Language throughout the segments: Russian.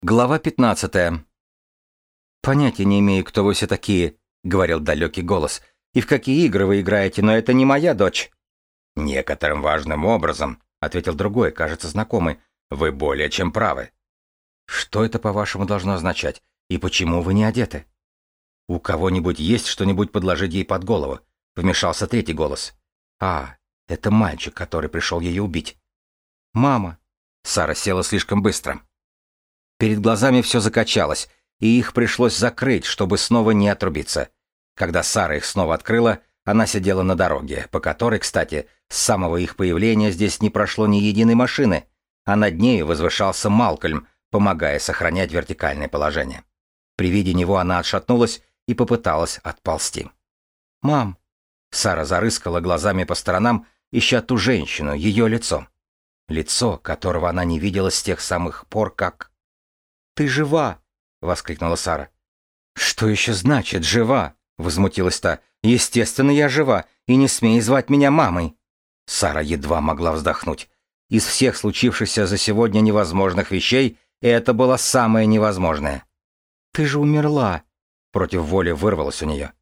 Глава 15. «Понятия не имею, кто вы все такие», — говорил далекий голос. «И в какие игры вы играете, но это не моя дочь». «Некоторым важным образом», — ответил другой, кажется, знакомый. «Вы более чем правы». «Что это, по-вашему, должно означать? И почему вы не одеты?» «У кого-нибудь есть что-нибудь подложить ей под голову?» — вмешался третий голос. «А, это мальчик, который пришел ее убить». «Мама!» Сара села слишком быстро. Перед глазами все закачалось, и их пришлось закрыть, чтобы снова не отрубиться. Когда Сара их снова открыла, она сидела на дороге, по которой, кстати, с самого их появления здесь не прошло ни единой машины, а над нею возвышался Малкольм, помогая сохранять вертикальное положение. При виде него она отшатнулась и попыталась отползти. «Мам!» Сара зарыскала глазами по сторонам, ища ту женщину, ее лицо. Лицо, которого она не видела с тех самых пор, как... «Ты жива!» — воскликнула Сара. «Что еще значит «жива»?» — возмутилась та. «Естественно, я жива, и не смей звать меня мамой!» Сара едва могла вздохнуть. Из всех случившихся за сегодня невозможных вещей это было самое невозможное. «Ты же умерла!» — против воли вырвалось у нее.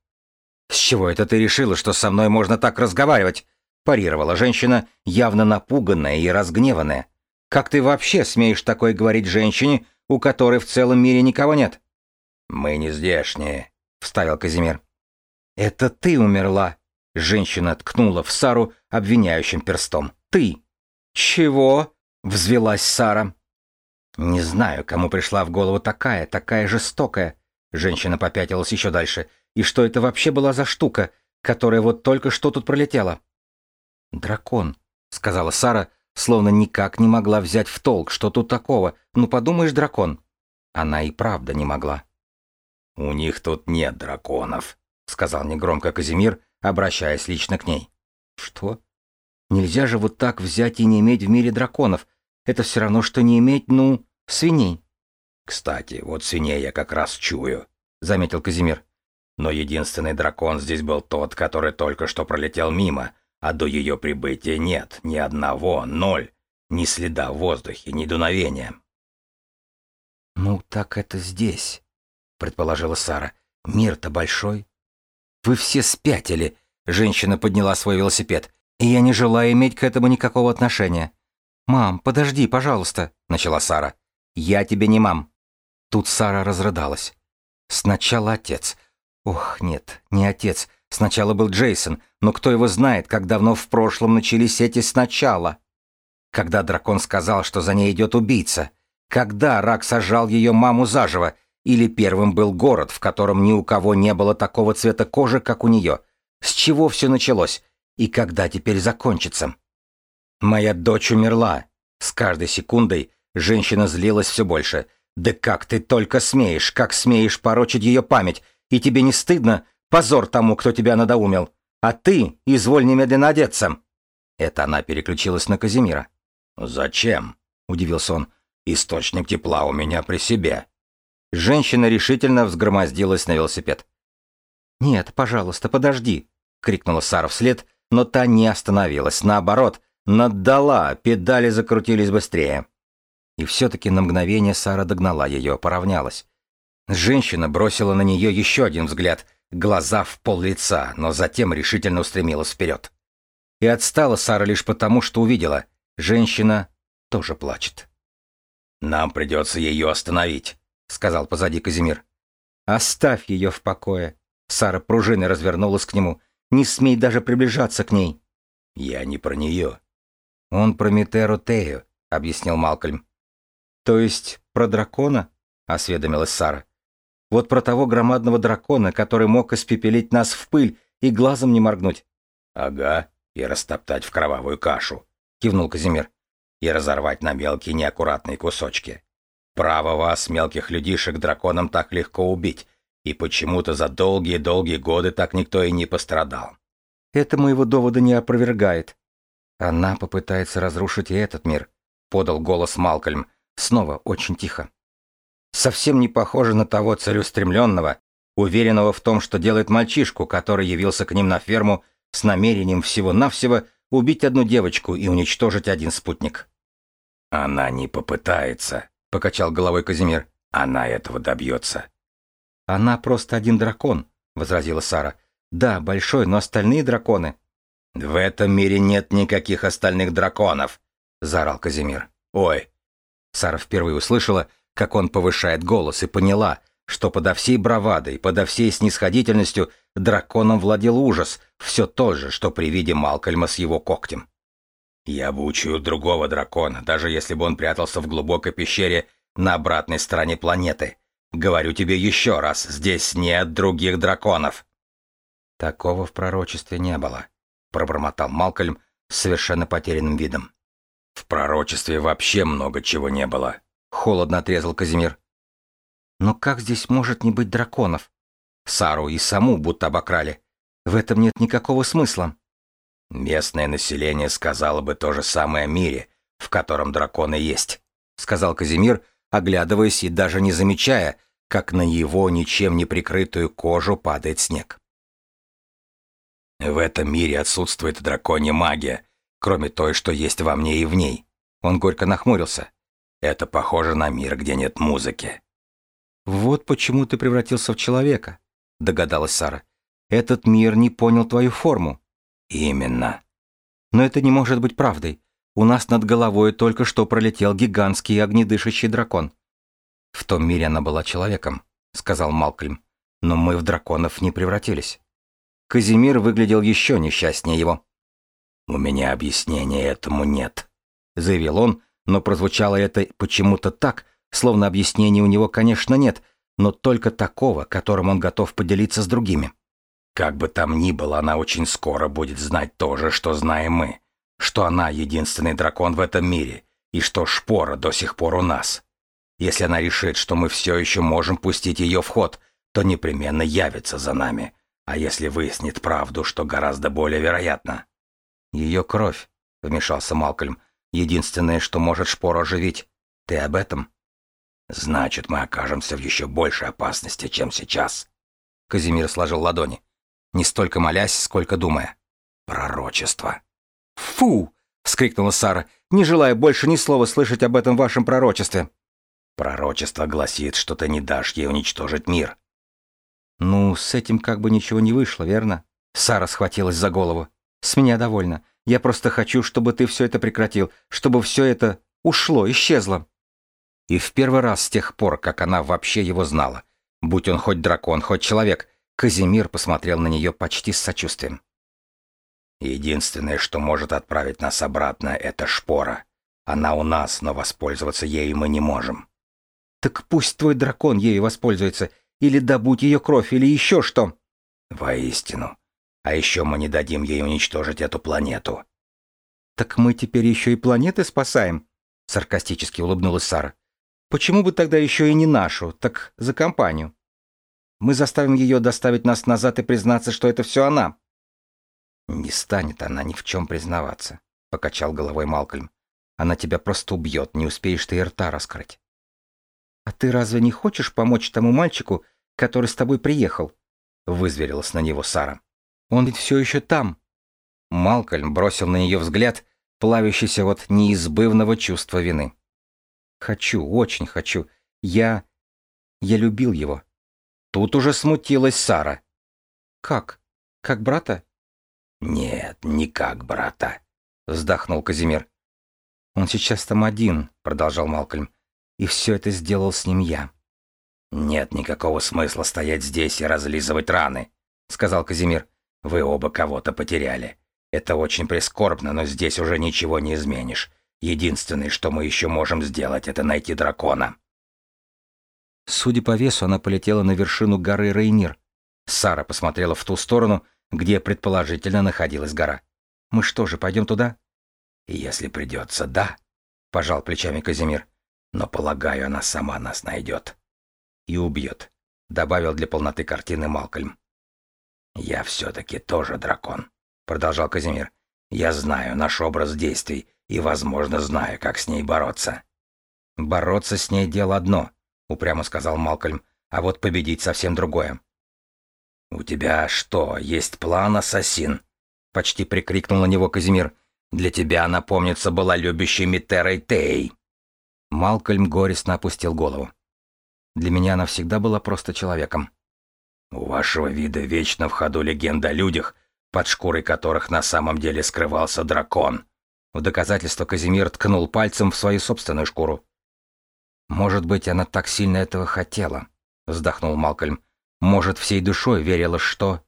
«С чего это ты решила, что со мной можно так разговаривать?» — парировала женщина, явно напуганная и разгневанная. «Как ты вообще смеешь такое говорить женщине, у которой в целом мире никого нет. «Мы не здешние», — вставил Казимир. «Это ты умерла», — женщина ткнула в Сару обвиняющим перстом. «Ты». «Чего?» — взвелась Сара. «Не знаю, кому пришла в голову такая, такая жестокая». Женщина попятилась еще дальше. «И что это вообще была за штука, которая вот только что тут пролетела?» «Дракон», — сказала Сара, Словно никак не могла взять в толк, что тут такого. Ну, подумаешь, дракон. Она и правда не могла. «У них тут нет драконов», — сказал негромко Казимир, обращаясь лично к ней. «Что? Нельзя же вот так взять и не иметь в мире драконов. Это все равно, что не иметь, ну, свиней». «Кстати, вот свиней я как раз чую», — заметил Казимир. «Но единственный дракон здесь был тот, который только что пролетел мимо, а до ее прибытия нет ни одного, ноль, ни следа в воздухе, ни дуновения. «Ну, так это здесь», — предположила Сара. «Мир-то большой». «Вы все спятили», — женщина подняла свой велосипед. «И я не желаю иметь к этому никакого отношения». «Мам, подожди, пожалуйста», — начала Сара. «Я тебе не мам». Тут Сара разрыдалась. Сначала отец. Ох, нет, не отец. Сначала был Джейсон, но кто его знает, как давно в прошлом начались эти сначала? Когда дракон сказал, что за ней идет убийца? Когда рак сажал ее маму заживо? Или первым был город, в котором ни у кого не было такого цвета кожи, как у нее? С чего все началось? И когда теперь закончится? Моя дочь умерла. С каждой секундой женщина злилась все больше. Да как ты только смеешь, как смеешь порочить ее память? И тебе не стыдно? Позор тому, кто тебя надоумил. А ты изволь немедленно одеться. Это она переключилась на Казимира. Зачем? удивился он. Источник тепла у меня при себе. Женщина решительно взгромоздилась на велосипед. «Нет, пожалуйста, подожди!» — крикнула Сара вслед, но та не остановилась. Наоборот, наддала, педали закрутились быстрее. И все-таки на мгновение Сара догнала ее, поравнялась. Женщина бросила на нее еще один взгляд, глаза в пол лица, но затем решительно устремилась вперед. И отстала Сара лишь потому, что увидела. Женщина тоже плачет. «Нам придется ее остановить», — сказал позади Казимир. «Оставь ее в покое». Сара пружиной развернулась к нему. «Не смей даже приближаться к ней». «Я не про нее». «Он про Митеру Тею», — объяснил Малкольм. «То есть про дракона?» — осведомилась Сара. Вот про того громадного дракона, который мог испепелить нас в пыль и глазом не моргнуть. «Ага, и растоптать в кровавую кашу», — кивнул Казимир. «И разорвать на мелкие неаккуратные кусочки. Право вас, мелких людишек, драконом так легко убить, и почему-то за долгие-долгие годы так никто и не пострадал». «Это моего довода не опровергает». «Она попытается разрушить и этот мир», — подал голос Малкольм, снова очень тихо совсем не похожа на того целеустремленного, уверенного в том, что делает мальчишку, который явился к ним на ферму с намерением всего-навсего убить одну девочку и уничтожить один спутник. «Она не попытается», — покачал головой Казимир. Она этого добьется. Она просто один дракон, возразила Сара. Да, большой, но остальные драконы. В этом мире нет никаких остальных драконов, заорал Казимир. Ой. Сара впервые услышала, как он повышает голос, и поняла, что подо всей бравадой, подо всей снисходительностью драконом владел ужас, все тот же, что при виде Малкольма с его когтем. «Я учуял другого дракона, даже если бы он прятался в глубокой пещере на обратной стороне планеты. Говорю тебе еще раз, здесь нет других драконов». «Такого в пророчестве не было», — пробормотал Малкольм с совершенно потерянным видом. «В пророчестве вообще много чего не было», — холодно отрезал Казимир. «Но как здесь может не быть драконов? Сару и саму будто обокрали. В этом нет никакого смысла». «Местное население сказало бы то же самое о мире, в котором драконы есть», — сказал Казимир, оглядываясь и даже не замечая, как на его ничем не прикрытую кожу падает снег. В этом мире отсутствует драконья магия, кроме той, что есть во мне и в ней. Он горько нахмурился. Это похоже на мир, где нет музыки. Вот почему ты превратился в человека, догадалась Сара. Этот мир не понял твою форму. Именно. Но это не может быть правдой. У нас над головой только что пролетел гигантский огнедышащий дракон. В том мире она была человеком, сказал Малкольм. Но мы в драконов не превратились. Казимир выглядел еще несчастнее его. «У меня объяснения этому нет», — заявил он, но прозвучало это почему-то так, словно объяснения у него, конечно, нет, но только такого, которым он готов поделиться с другими. Как бы там ни было, она очень скоро будет знать то же, что знаем мы, что она единственный дракон в этом мире, и что шпора до сих пор у нас. Если она решит, что мы все еще можем пустить ее в ход, то непременно явится за нами, а если выяснит правду, что гораздо более вероятно? Ее кровь, вмешался Малкольм, единственное, что может шпору оживить. Ты об этом? Значит, мы окажемся в еще большей опасности, чем сейчас. Казимир сложил ладони, не столько молясь, сколько думая. Пророчество. Фу! вскрикнула Сара, не желая больше ни слова слышать об этом вашем пророчестве. Пророчество гласит, что ты не дашь ей уничтожить мир. Ну, с этим как бы ничего не вышло, верно? Сара схватилась за голову. С меня довольно. Я просто хочу, чтобы ты все это прекратил, чтобы все это ушло, исчезло. И в первый раз с тех пор, как она вообще его знала, будь он хоть дракон, хоть человек, Казимир посмотрел на нее почти с сочувствием. «Единственное, что может отправить нас обратно, это шпора. Она у нас, но воспользоваться ею мы не можем». «Так пусть твой дракон ею воспользуется, или добудь ее кровь, или еще что. Воистину. А еще мы не дадим ей уничтожить эту планету. Так мы теперь еще и планеты спасаем? Саркастически улыбнулась Сара. Почему бы тогда еще и не нашу, так за компанию? Мы заставим ее доставить нас назад и признаться, что это все она. Не станет она ни в чем признаваться, покачал головой Малкольм. Она тебя просто убьет, не успеешь ты и рта раскрыть. «А ты разве не хочешь помочь тому мальчику, который с тобой приехал?» — вызверилась на него Сара. «Он ведь все еще там». Малкольм бросил на нее взгляд, плавящийся от неизбывного чувства вины. «Хочу, очень хочу. Я... я любил его». Тут уже смутилась Сара. «Как? Как брата?» «Нет, не как брата», — вздохнул Казимир. «Он сейчас там один», — продолжал Малкольм. И все это сделал с ним я. «Нет никакого смысла стоять здесь и разлизывать раны», — сказал Казимир. «Вы оба кого-то потеряли. Это очень прискорбно, но здесь уже ничего не изменишь. Единственное, что мы еще можем сделать, это найти дракона». Судя по весу, она полетела на вершину горы Рейнир. Сара посмотрела в ту сторону, где предположительно находилась гора. «Мы что же, пойдем туда?» «Если придется, да», — пожал плечами Казимир. Но, полагаю, она сама нас найдет. И убьет, добавил для полноты картины Малкольм. Я все-таки тоже дракон, продолжал Казимир. Я знаю наш образ действий и, возможно, знаю, как с ней бороться. Бороться с ней дело одно, упрямо сказал Малкольм, а вот победить совсем другое. «У тебя что, есть план, ассасин?» — почти прикрикнул на него Казимир. «Для тебя, напомнится, была любящей Митерой Тей». Малкольм горестно опустил голову. Для меня она всегда была просто человеком. У вашего вида вечно в ходу легенда о людях, под шкурой которых на самом деле скрывался дракон. В доказательство Казимир ткнул пальцем в свою собственную шкуру. «Может быть, она так сильно этого хотела», — вздохнул Малкольм. «Может, всей душой верила, что...»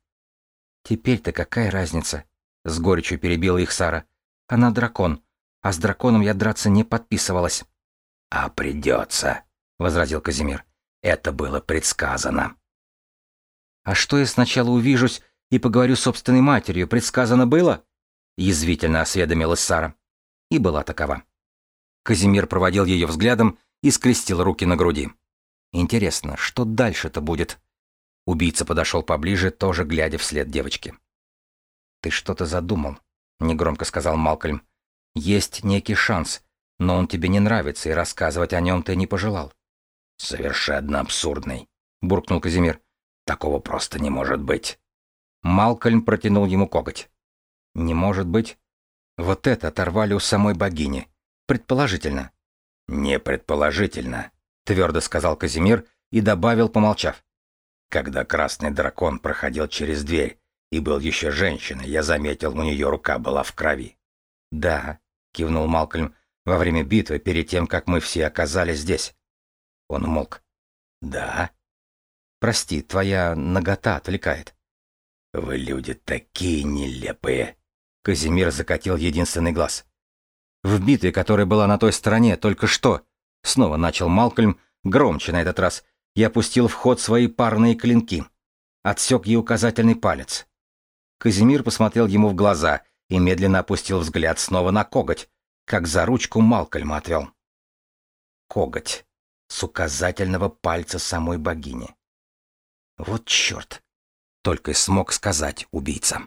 «Теперь-то какая разница?» — с горечью перебила их Сара. «Она дракон, а с драконом я драться не подписывалась». «А придется», — возразил Казимир. «Это было предсказано». «А что я сначала увижусь и поговорю с собственной матерью? Предсказано было?» — язвительно осведомилась Сара. И была такова. Казимир проводил ее взглядом и скрестил руки на груди. «Интересно, что дальше-то будет?» Убийца подошел поближе, тоже глядя вслед девочки. «Ты что-то задумал», — негромко сказал Малкольм. «Есть некий шанс, но он тебе не нравится, и рассказывать о нем ты не пожелал». «Совершенно абсурдный», — буркнул Казимир. «Такого просто не может быть». Малкольм протянул ему коготь. «Не может быть. Вот это оторвали у самой богини. Предположительно». «Не предположительно», — твердо сказал Казимир и добавил, помолчав. «Когда красный дракон проходил через дверь и был еще женщиной, я заметил, у нее рука была в крови». «Да», — кивнул Малкольм, — «во время битвы, перед тем, как мы все оказались здесь». Он умолк. «Да?» «Прости, твоя нагота отвлекает». «Вы люди такие нелепые!» Казимир закатил единственный глаз. «В битве, которая была на той стороне, только что...» Снова начал Малкольм, громче на этот раз. Я пустил в ход свои парные клинки. Отсек ей указательный палец. Казимир посмотрел ему в глаза и медленно опустил взгляд снова на коготь, как за ручку Малкольма отвел. Коготь с указательного пальца самой богини. Вот черт! Только смог сказать убийца.